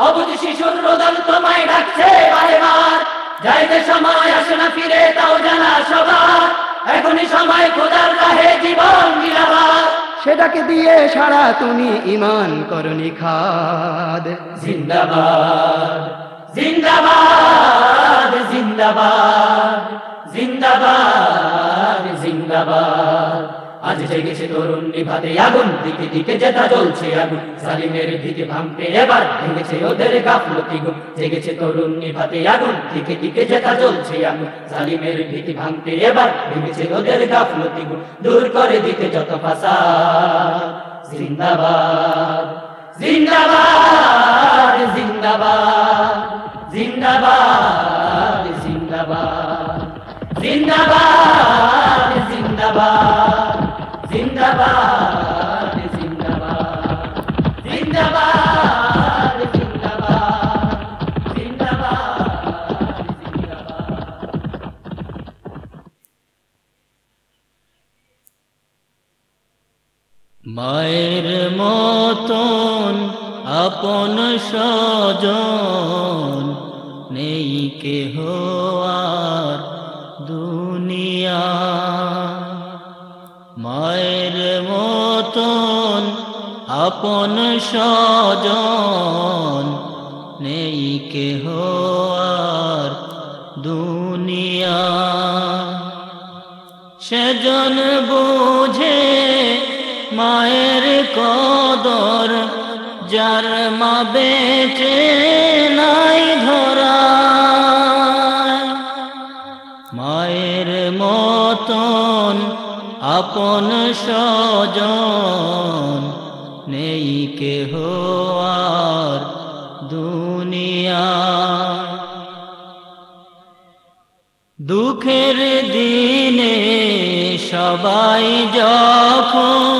অবুঝ শিশুর রোদন তোমায় ডাকছে বারে বার। যায় যে সময় আসে না ফিরে তাও জানা সবার। এখনই সময় খোদার রাহে জীবন বিরাবার সেটাকে দিয়ে সারা তুমি ইমান করনি খাদ জিন্দাবাদ জিন্দাবাদ জিন্দাবাদ জিন্দাবাদ জিন্দাবাদ। আজ জেগেছে তরুণ নিভাতে আগুন, দিকে দিকে যেটা জ্বলছে আগুন। সালিমের দিকে ভাঙতে এবার ভেঙেছে ওদের গাফলতি গুণ। জেগেছে তরুণ নিভাতে আগুন, দিকে দিকে যেটা জ্বলছে আগুন। সালিমের ভীতি ভাঙতে এবার ভেঙেছে ওদের গাফলতি গুণ। দূর করে দিতে যত ফাসা জিন্দাবাদ জিন্দাবাদ জিন্দাবাদ জিন্দাবাদ জিন্দাবাদ জিন্দাবাদ জিন্দাবাদ। মায়ের মতন আপন স্বজন নেই কেহ আপন সজন নেই কেহ আর দুনিয়া। সেজন বোঝে মায়ের কদর, যার মা বেঁচে নাই ধরা। মায়ের মতন আপন স্বজন নেই কেহ আর দুনিয়া। দুঃখের দিনে সবাই যখন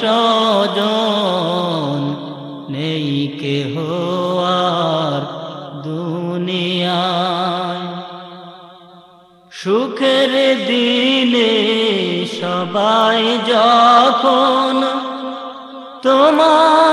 স্বজন নেই কেহ আর দুনিয়ায়। সুখের দিনে সবাই যখন তোমার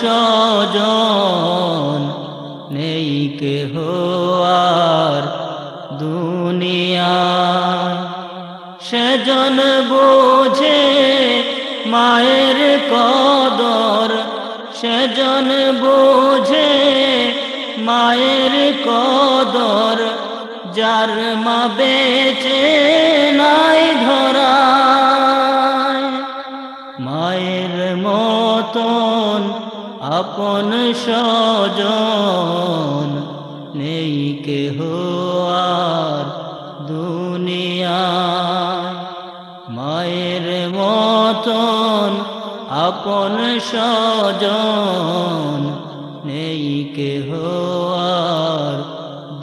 স্বজন, নেই কেহ আর দুনিয়া। সেজন বোঝে মায়ের কদর, সেজন বোঝে মায়ের কদর, যার মা বেচে আপন স্বজন নেই কেহ আর দুনিয়া মায়ের মতন আপন স্বজন নেই কেহ আর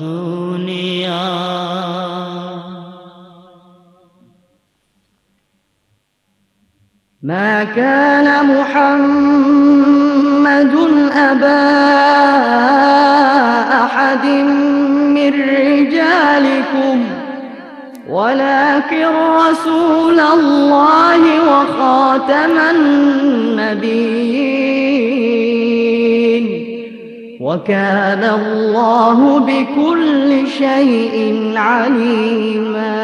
দুনিয়া ما كان محمد أبا أحد من رجالكم ولكن رسول الله وخاتم النبيين. وكان الله بكل شيء عليما.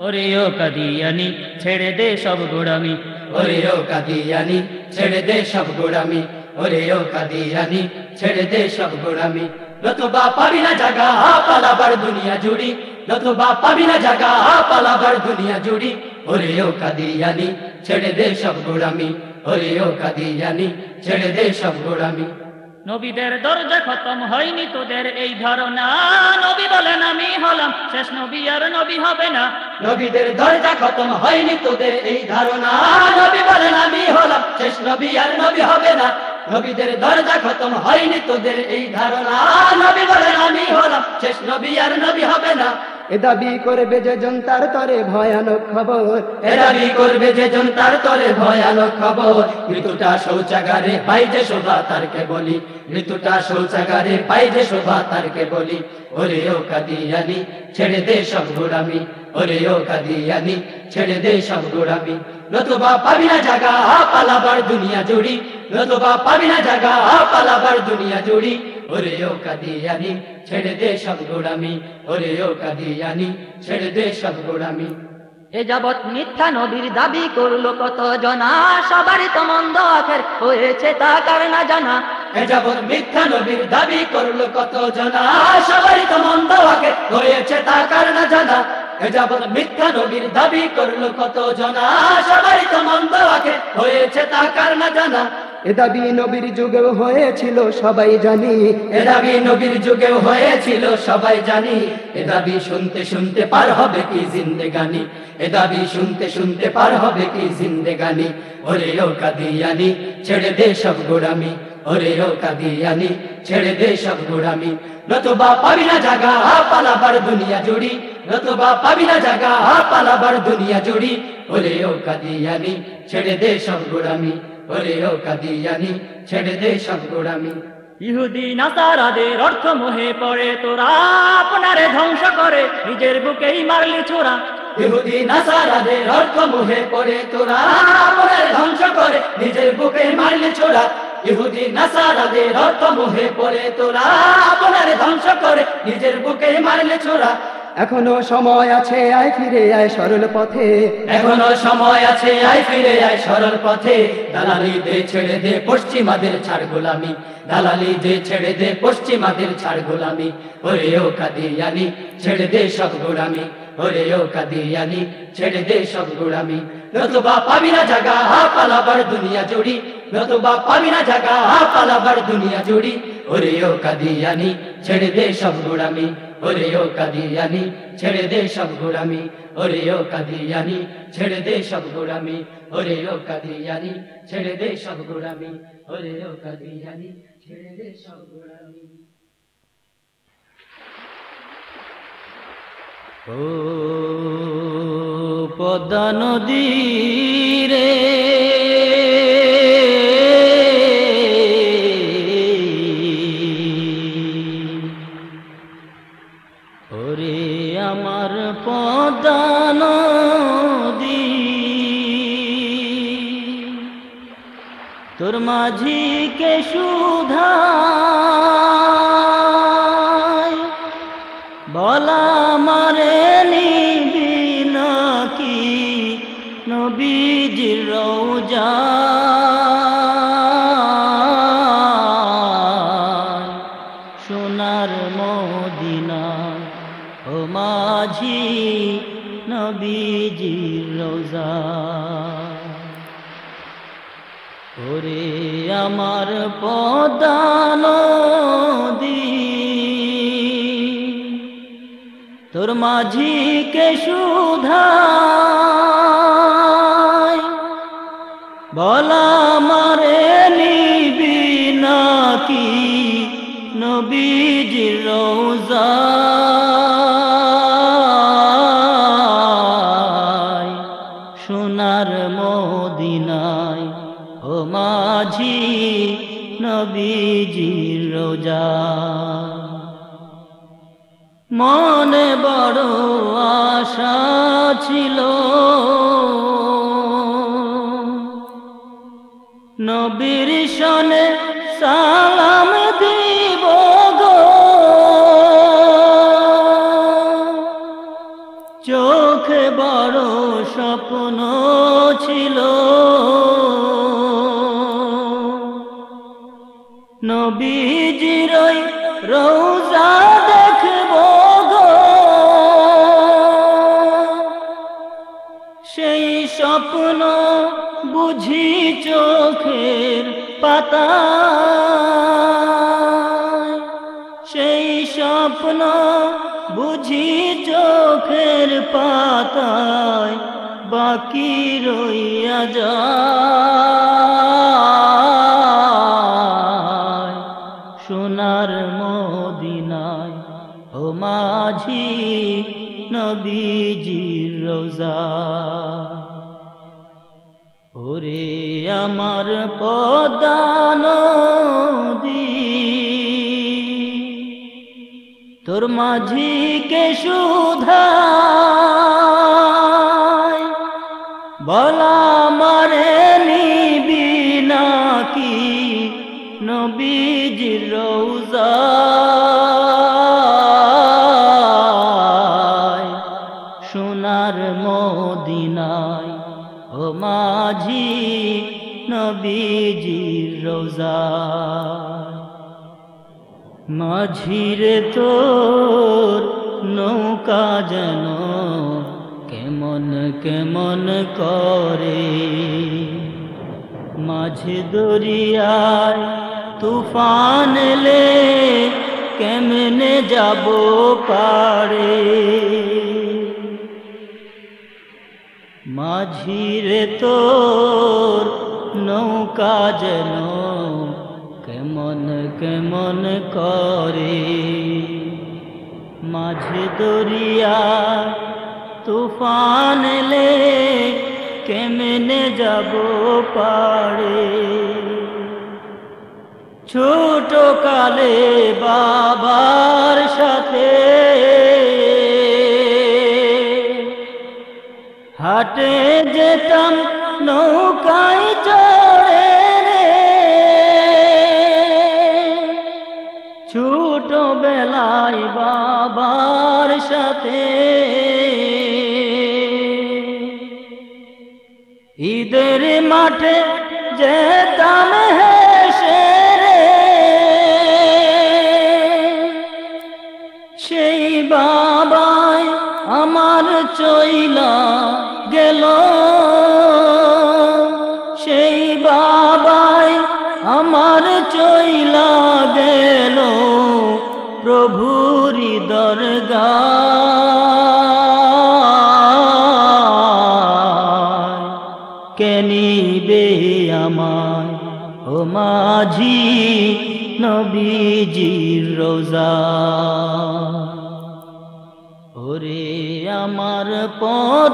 ওরে ও কাদিয়ানি, ছেড়ে দে সব গোড়ামি। ওরে ও কাদিয়ানি, ছেড়ে দে সব গোড়ামি। ওরে ও কাদিয়ানি, ছেড়ে দে সব গোড়ামি। নতুবা পাবি না জাগা, পালাবার দুনিয়া জুড়ি। নতুবা পাবি না জাগা, পালাবার দুনিয়া জুড়ি। ওরে ও কাদিয়ানি, ছেড়ে দে সব গোড়ামি। ওরে ও কাদিয়ানি, ছেড়ে দে সব গোড়ামি। নবীদের দরজা খতম হয়নি তোদের এই ধারণা। নবী বলেন, আমি হলাম শেষ নবী, আর নবী হবে না। নবীদের দরজা খতম হয়নি তোদের এই ধারণা। নবী বলেন, আমি হলাম শেষ নবী, আর নবী হবে না। নবীদের দরজা খতম হয়নি তোদের এই ধারণা। নবী বলেন, আমি হলাম শেষ নবী, আর নবী হবে না। এ দাবি করবে যে জনতার তরে ভয়ানক খবর। এ দাবি করবে যে জন তার ভয়ানক খবর। ঋতুটা শৌচাগারে পাই যে শোভা তারকে বলি। ঋতুটা শৌচাগারে পাই যে শোভা তারকে বলি। ওরে ও কাদিয়ানি, ছেড়ে দে সব গোড়ামি। ওরে ও কাদিয়ানি, ছেড়ে দে সব গোড়ামি। নতুবা পাবি না জাগা, পালাবার দুনিয়া জুড়ি। নতুবা পাবি না জাগা, পালাবার দুনিয়া জুড়ি। ওরে ও কাদিয়ানি, ছেড়ে দে সব গোড়ামি। ওরে ও কাদিয়ানি, ছেড়ে দে সব গোড়ামি। এ যাবৎ মিথ্যা নবীর দাবি করল কত জনা সবারই তো মন্দ আখের হয়েছে তা কার জানা? যাবৎ মিথ্যা নবীর দাবি করল কত জনা? সবারই তো মন্দ আগে হয়েছে তা কারণ জানা। যাবৎ মিথ্যা নবীর দাবি করল কত জনা? সবারই তো মন্দ আগে হয়েছে তা কারণ জানা। এ দাবি নবীর যুগেও হয়েছিল সবাই জানি। এ দাবি নবীর যুগেও হয়েছিল সবাই জানি। এ দাবি শুনতে শুনতে পার হবে কি জিন্দেগানি? এ দাবি শুনতে শুনতে পার হবে কি জিন্দেগানি? ওরে ও কাদিয়ানি ছেড়ে দে সব গোড়ামি। ওরে ও কাদিয়ানি ছেড়ে দে সব গোড়ামি। নতুবা পাবি না জাগা পালাবার দুনিয়া জুড়ি। নতুবা পাবি না জাগা পালাবার দুনিয়া জুড়ি। ওরে ও কাদিয়ানি ছেড়ে দে সব গোড়ামি। ওরে ও কাদিয়ানি ছেড়ে দে সব গোড়ামি। ইহুদি নাসারাদের অর্থ মোহে পড়ে তোরা আপনারে ধ্বংস করে নিজের বুকেই মারলি ছোড়া। ইহুদি নাসারাদের অর্থ মুহে পড়ে তোরা আমাদের ধ্বংস করে নিজের বুকে মারলে ছোড়া। ইহুদি নাসারাদের অর্থ মুহে পড়ে তোরা আপনার ধ্বংস করে নিজের বুকে মারলে ছোড়া। এখনও সময় আছে আয় ফিরে আয় সরল পথে। এখনও সময় আছে আয় ফিরে আয় সরল পথে। দালালি দে ছেড়ে দে পশ্চিমাদের ছাড় গোলামি। দালালি দে ছেড়ে দে পশ্চিমাদের ছাড় গোলামি। ওরে ও কাদিয়ানি ছেড়ে দে সব গোলামি ওরে ও কাদিয়ানি ছেড়ে দে সব গোড়ামি। নতুবা পাবি না জাগা, হা পালাবার দুনিয়া জুড়ি। নতুবা পাবি না জাগা, হা পালাবার দুনিয়া জুড়ি। ওরে ও কাদিয়ানি, ছেড়ে দে সব গোড়ামি। ওরে ও কাদিয়ানি, ছেড়ে দে সব গোড়ামি। ওরে ও কাদিয়ানি, ছেড়ে দে সব গোড়ামি। ওরে ও কাদিয়ানি, ছেড়ে দে সব গোড়ামি। ওরে ও কাদিয়ানি, ছেড়ে দে সব গোড়ামি। ও পদ্মা নদী রে ওরে আমার পদ্মা নদী তোর মাঝিকে সুধা বলা আমার দি। তোর মাঝিকে সুধা বলা নবীজির রোজা। মনে বড় আশা ছিল। স্বপ্ন বুঝি চোখের পাতায় বাকি রইয়া যায়। সোনার মদিনায় ও মাঝি নবীজির রোজা। ওরে আমার পদান তোর মাঝিকে সুধা বলা মারে নিবি নাকি নবীজির রোজা সোনার মদিনায় ও মাঝি নবীজির রোজা মাঝিরে তোর নৌকা যেন কেমন কেমন করে। মাঝে দরিয়ায় তুফান এলে কেমনে যাব পারে? মাঝিরে তোর নৌকা যেন কেমন করে। মাঝে দরিয়া তুফান এলে কেমনে যাব পারে? ছোট কালে বাবার সাথে হাটে যেতাম নৌকায় काटे जय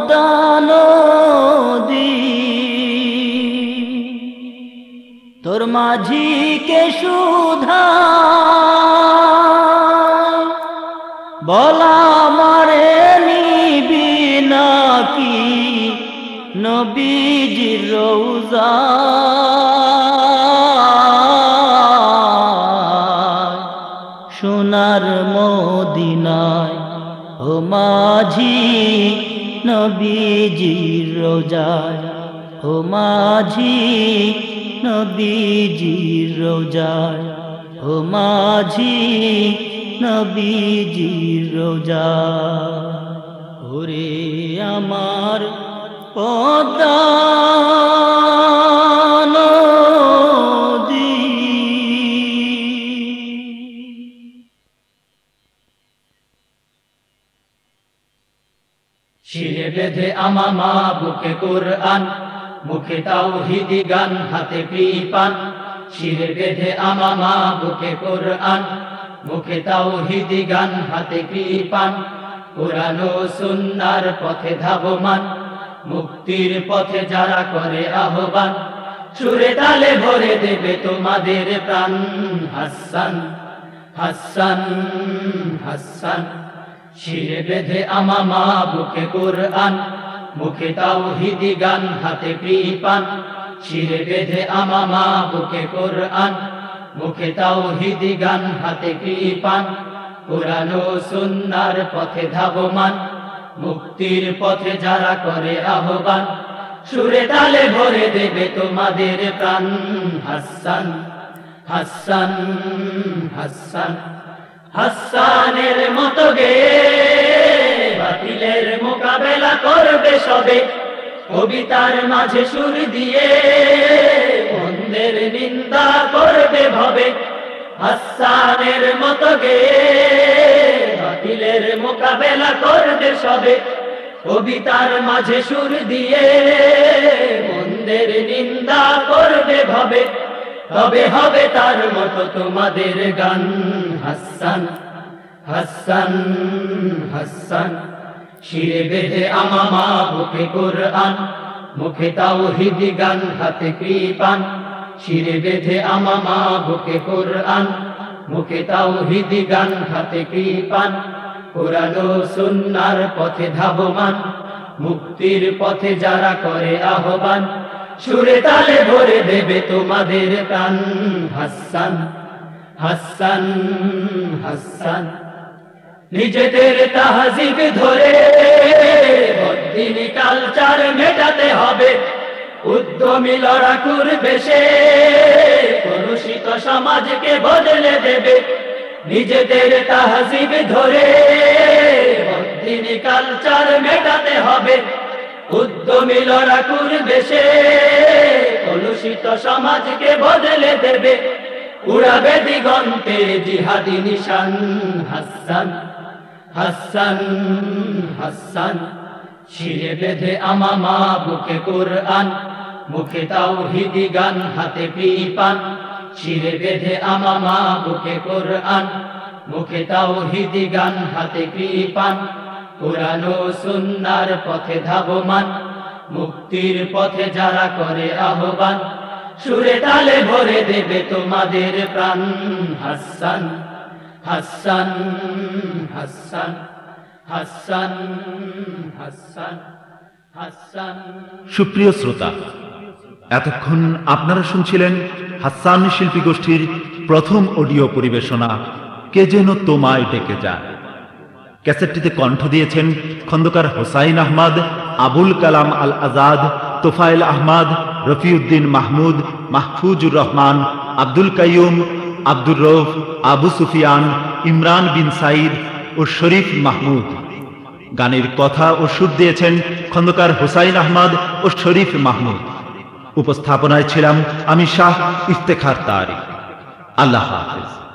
পদান তোর মাঝিকে সুধা? বলা মারে নিবি নাকি নবীজির রৌজা। সোনার মদিনায় ও মাঝি নবীজির রোজায় ও মাঝি নবীজির রোজায় ও মাঝি নবীজির রোজায়। ওরে আমার পদা শিরে বেঁধে আমামা বুকে কোরআন, মুখে তাওহিদি গান, হাতে কৃপান শিরে বেঁধে আমামা বুকে কোরআন, মুখে তাওহিদি গান, হাতে কৃপান কোরআন ও সুন্নার পথে ধাবমান, মুক্তির পথে যারা করে আহ্বান। সুরে তালে ভরে দেবে তোমাদের প্রাণ, হাসান হাসান হাসান। শিরে বেঁধে আমামা বুকে কোরআন, মুখে তাওহিদি গান, হাতে কৃপান। শিরে বেঁধে আমামা বুকে কোরআন, মুখে তাওহিদি গান, হাতে কৃপান। কোরআন ও সুন্নার পথে ধাবমান, মুক্তির পথে যারা করে আহ্বান। সুরে তালে ভরে দেবে তোমাদের প্রাণ, হাসান হাসান হাসান। হাসানের মতো গে, বাতিলের মোকাবেলা করবে সবে। কবিতার মাঝে সুর দিয়ে মন্দের নিন্দা করবে ভবে। হাসানের মতো গে, বাতিলের মোকাবেলা করবে সবে। কবিতার মাঝে সুর দিয়ে মন্দের নিন্দা করবে ভবে। তবে হবে তার মতো তোমাদের গান। হাসান হাসান হাসান, শিরে বেঁধে আমামা বুকে কোরআন, মুখে তাওহিদি গান, হাতে কৃপান। শিরে বেঁধে আমামা বুকে কোরআন, মুখে তাওহিদি গান, হাতে কৃপান। কোরআন ও সুন্নার পথে ধাবমান, মুক্তির পথে যারা করে আহ্বান। সুরে তালে ভরে দেবে তোমাদের প্রাণ। হাসান হাসান হাসান। নিজেদের তাহাজিব ধরে বদিনী কালচার মেটাতে হবে। উদ্যমী লড়াকুর বেশে কলুষিত সমাজকে বদলে দেবে। নিজেদের তাহাজিব ধরে বদিনী কালচার মেটাতে হবে। উদ্যমী লড়াকুর বেশে কলুষিত সমাজকে বদলে দেবে। উড়াবে দিগন্তে জিহাদি নিশান হাসান হাসান হাসান। শিরে বেঁধে আমামা বুকে কোরআন, মুখে তাওহিদি গান, হাতে কৃপান শিরে বেঁধে আমামা বুকে কোরআন, মুখে তাওহিদি গান, হাতে কৃপান কোরআন ও সুন্নার পথে ধাবমান, মুক্তির পথে যারা করে আহ্বান, সুরে তালে ভরে দেবে তোমাদের প্রাণ। হাসান হাসান হাসান হাসান হাসান হাসান। সুপ্রিয় শ্রোতা, এতক্ষণ আপনারা শুনছিলেন হাসান শিল্পী গোষ্ঠীর প্রথম অডিও পরিবেশনা, কে যেন তোমায় ডেকে যায়। ক্যাসেটটিতে কণ্ঠ দিয়েছেন খন্দকার হোসাইন আহমদ, আবুল কালাম আল আজাদ তোফায়েল আহমদ, রফিউদ্দিন মাহমুদ, মাহফুজুর রহমান, আব্দুল কাইয়ুম, আব্দুর রৌফ আবু সুফিয়ান, ইমরান বিন সাইদ ও শরীফ মাহমুদ। গানের কথা ও সুর দিয়েছেন খন্দকার হোসাইন আহমদ ও শরীফ মাহমুদ। উপস্থাপনায় ছিলাম আমি শাহ ইফতেখার তারিক। আল্লাহ হাফেজ।